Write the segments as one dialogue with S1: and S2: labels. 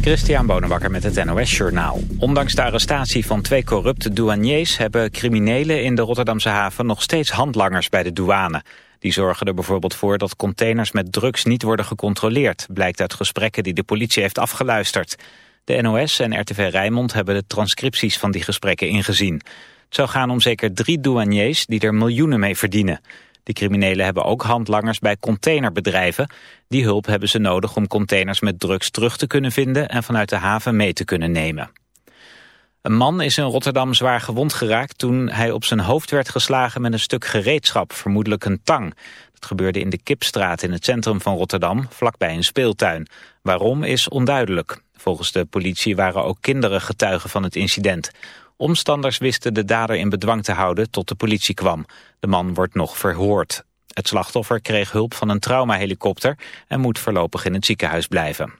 S1: Christian Bonenbakker met het NOS Journaal. Ondanks de arrestatie van twee corrupte douaniers... hebben criminelen in de Rotterdamse haven nog steeds handlangers bij de douane. Die zorgen er bijvoorbeeld voor dat containers met drugs niet worden gecontroleerd... blijkt uit gesprekken die de politie heeft afgeluisterd. De NOS en RTV Rijnmond hebben de transcripties van die gesprekken ingezien. Het zou gaan om zeker drie douaniers die er miljoenen mee verdienen... De criminelen hebben ook handlangers bij containerbedrijven. Die hulp hebben ze nodig om containers met drugs terug te kunnen vinden en vanuit de haven mee te kunnen nemen. Een man is in Rotterdam zwaar gewond geraakt toen hij op zijn hoofd werd geslagen met een stuk gereedschap, vermoedelijk een tang. Dat gebeurde in de Kipstraat in het centrum van Rotterdam, vlakbij een speeltuin. Waarom is onduidelijk. Volgens de politie waren ook kinderen getuigen van het incident. Omstanders wisten de dader in bedwang te houden tot de politie kwam. De man wordt nog verhoord. Het slachtoffer kreeg hulp van een traumahelikopter en moet voorlopig in het ziekenhuis blijven.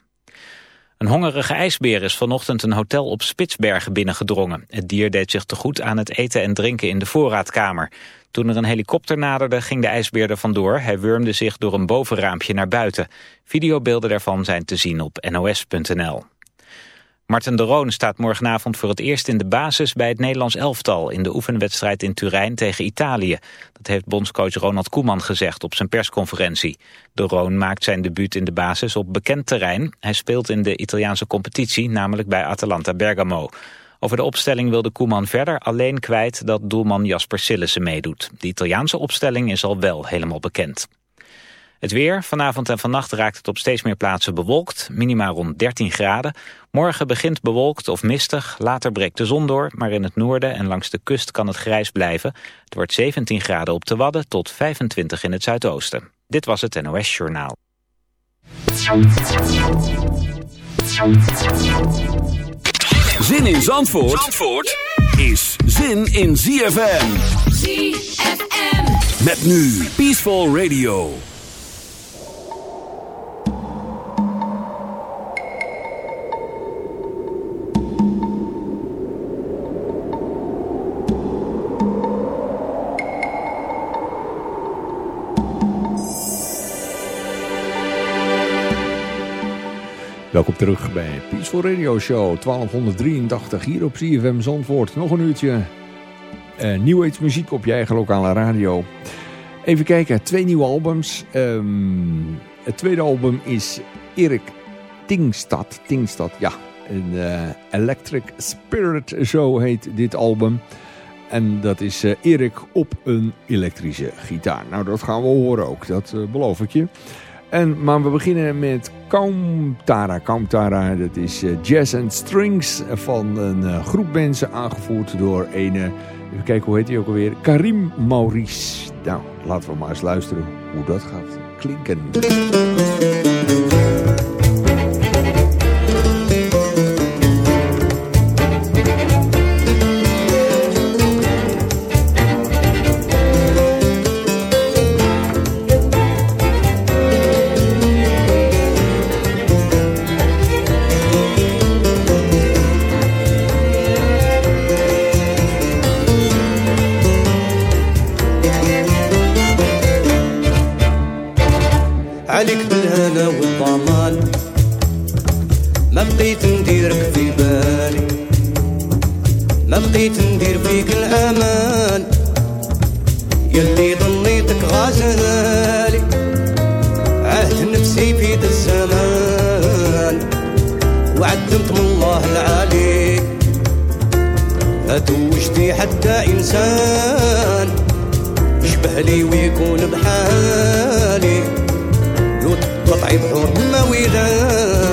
S1: Een hongerige ijsbeer is vanochtend een hotel op Spitsbergen binnengedrongen. Het dier deed zich te goed aan het eten en drinken in de voorraadkamer. Toen er een helikopter naderde ging de ijsbeer er vandoor. Hij wurmde zich door een bovenraampje naar buiten. Videobeelden daarvan zijn te zien op nos.nl. Marten de Roon staat morgenavond voor het eerst in de basis bij het Nederlands elftal in de oefenwedstrijd in Turijn tegen Italië. Dat heeft bondscoach Ronald Koeman gezegd op zijn persconferentie. De Roon maakt zijn debuut in de basis op bekend terrein. Hij speelt in de Italiaanse competitie, namelijk bij Atalanta Bergamo. Over de opstelling wilde Koeman verder alleen kwijt dat doelman Jasper Sillissen meedoet. De Italiaanse opstelling is al wel helemaal bekend. Het weer, vanavond en vannacht raakt het op steeds meer plaatsen bewolkt, minimaal rond 13 graden. Morgen begint bewolkt of mistig, later breekt de zon door, maar in het noorden en langs de kust kan het grijs blijven. Het wordt 17 graden op de Wadden tot 25 in het zuidoosten. Dit was het NOS Journaal.
S2: Zin in Zandvoort, Zandvoort is zin in ZFM. ZFM. Met nu Peaceful Radio.
S3: Welkom terug bij Peaceful Radio Show 1283 hier op CFM Zandvoort. Nog een uurtje uh, muziek op je eigen lokale radio. Even kijken, twee nieuwe albums. Um, het tweede album is Erik Tingstad. Tingstad, ja. Een uh, Electric Spirit, zo heet dit album. En dat is uh, Erik op een elektrische gitaar. Nou, dat gaan we horen ook, dat beloof ik je. En, maar we beginnen met Kaumtara. Kaumtara, dat is uh, Jazz and Strings van een uh, groep mensen aangevoerd door een... Uh, even kijken, hoe heet hij ook alweer? Karim Maurice. Nou, laten we maar eens luisteren hoe dat gaat klinken.
S4: ما بقيت نديرك في بالي. ما بقيت ندير فيك الأمان. يلي ظنيتك غازالي عهد نفسي في ذا الزمان. وعدمت من الله العالي توجتي حتى إنسان. يشبه لي ويكون بحالي. لو تقطعي بحرمة ما ويلان.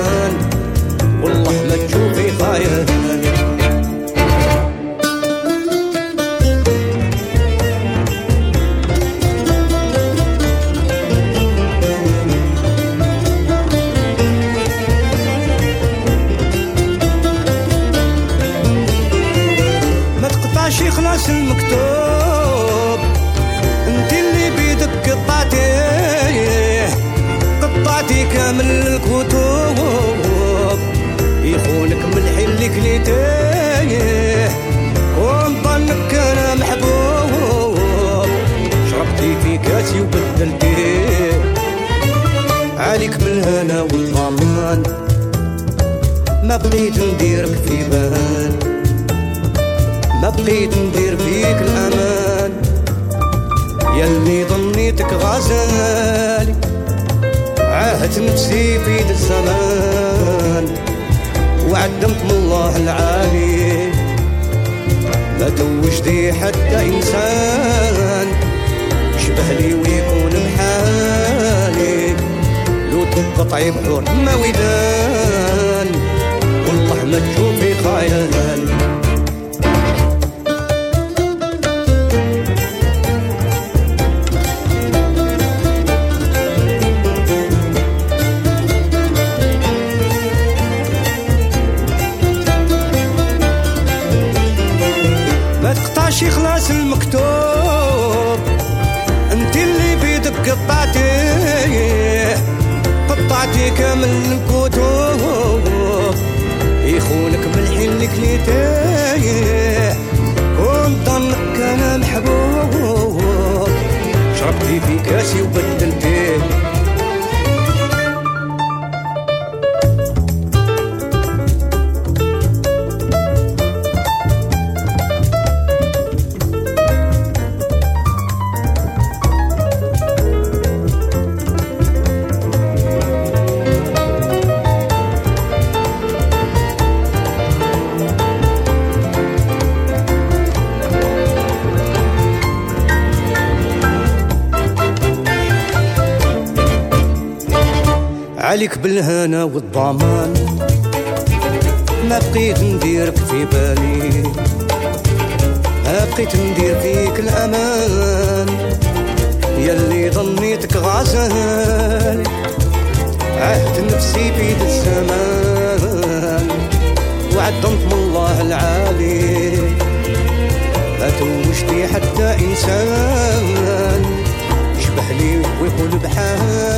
S4: والله ما تشوفي خايف عليك الهنا والغمان ما بقيت نديرك في بال. ما بقيت ندير فيك الأمان. يا اللي ظنيتك غزالي عهد نفسي في ذا الزمان. وعدمت من الله العالي. ما توجدي حتى إنسان. شبه لي ويكون تقطعي بحور ما ودان والله ما تشوفي خيال بالهنا والضمان. ما بقيت نديرك في بالي. ما بقيت ندير فيك الأمان. يلي ظنيتك غزال. عهد نفسي بيد الزمان. وعدمت من الله العالي. ما توجتي حتى إنسان. يشبه لي ويقول بحالي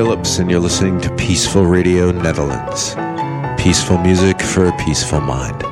S5: Phillips, and you're listening to Peaceful Radio Netherlands. Peaceful music for a peaceful mind.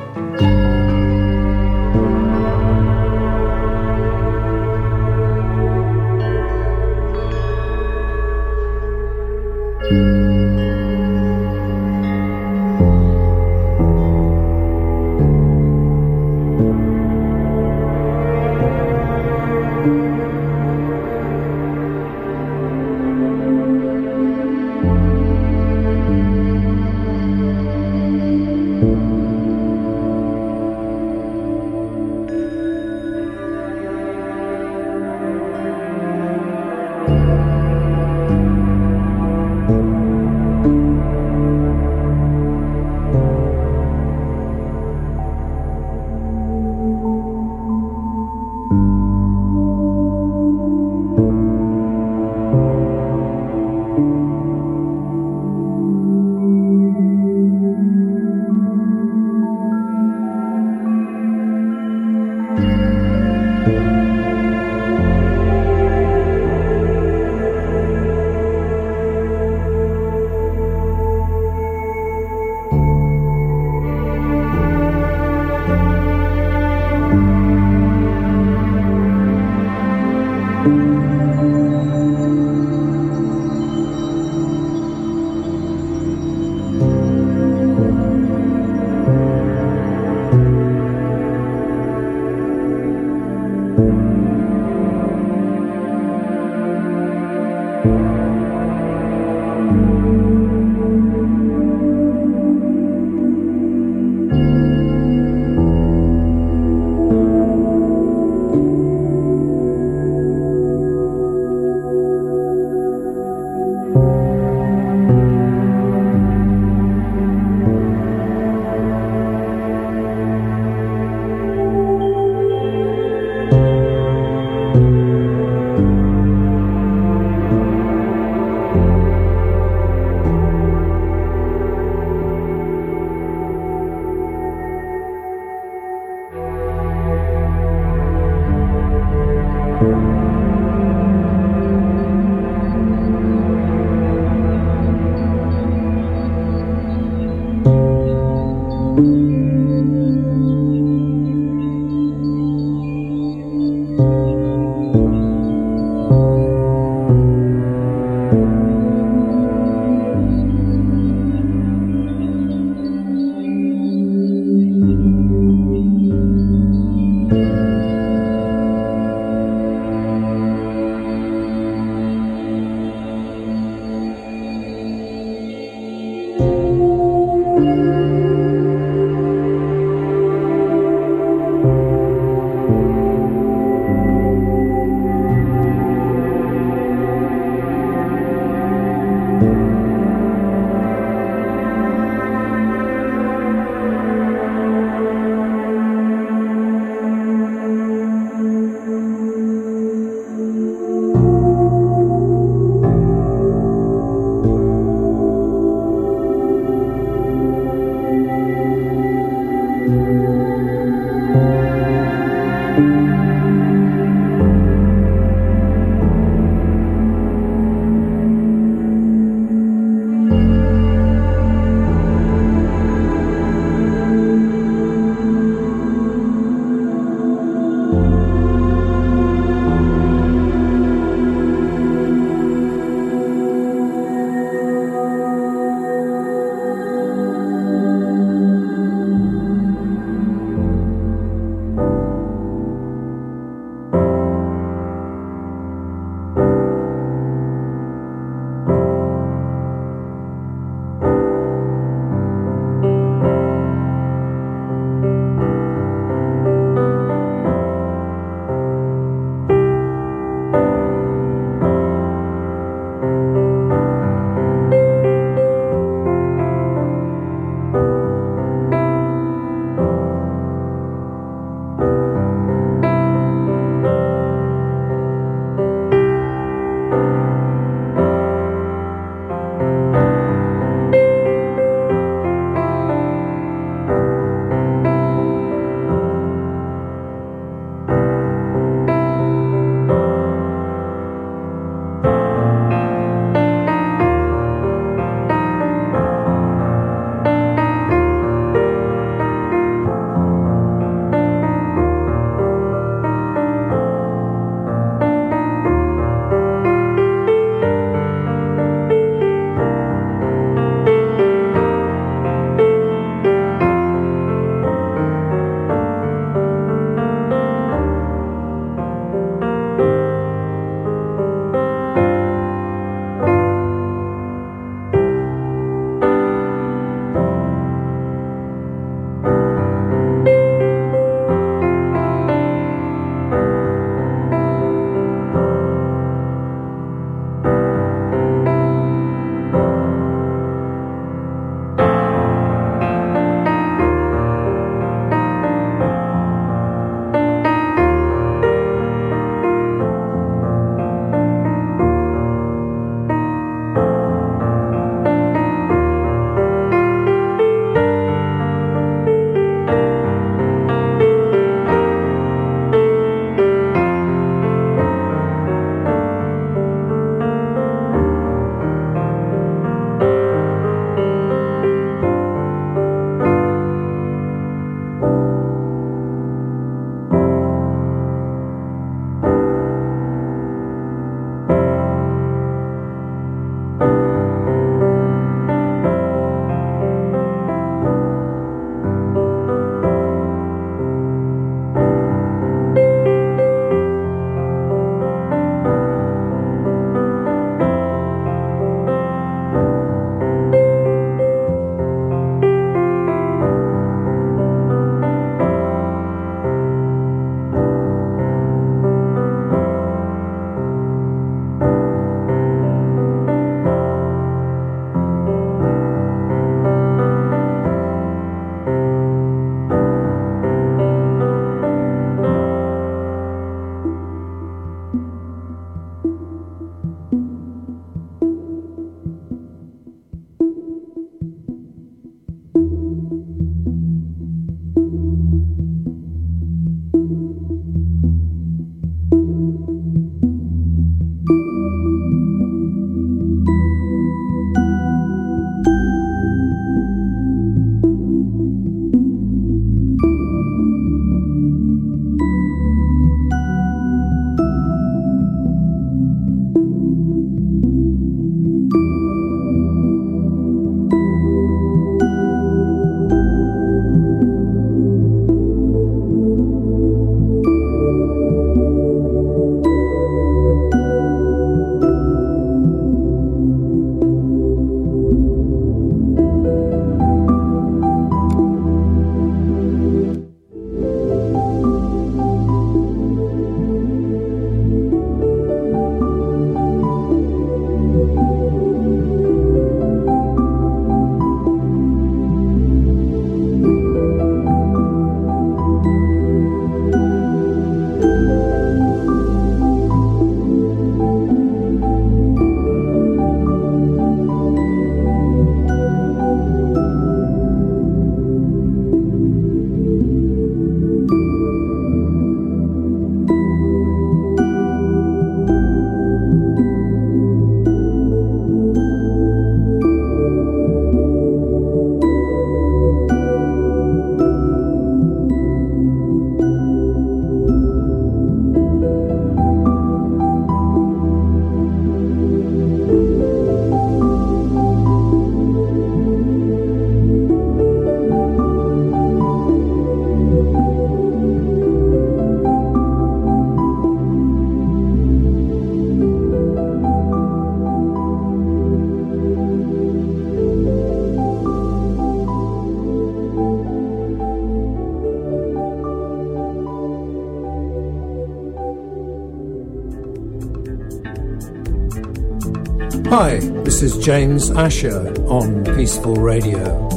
S6: James Asher on Peaceful Radio.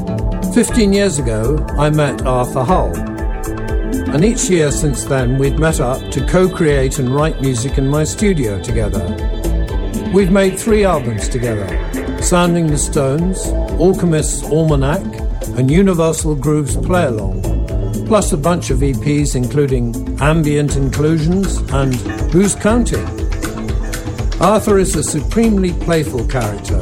S6: Fifteen years ago, I met Arthur Hull. And each year since then, we've met up to co create and write music in my studio together. We've made three albums together Sounding the Stones, Alchemist's Almanac, and Universal Grooves Play Along, plus a bunch of EPs including Ambient Inclusions and Who's Counting? Arthur is a supremely playful character,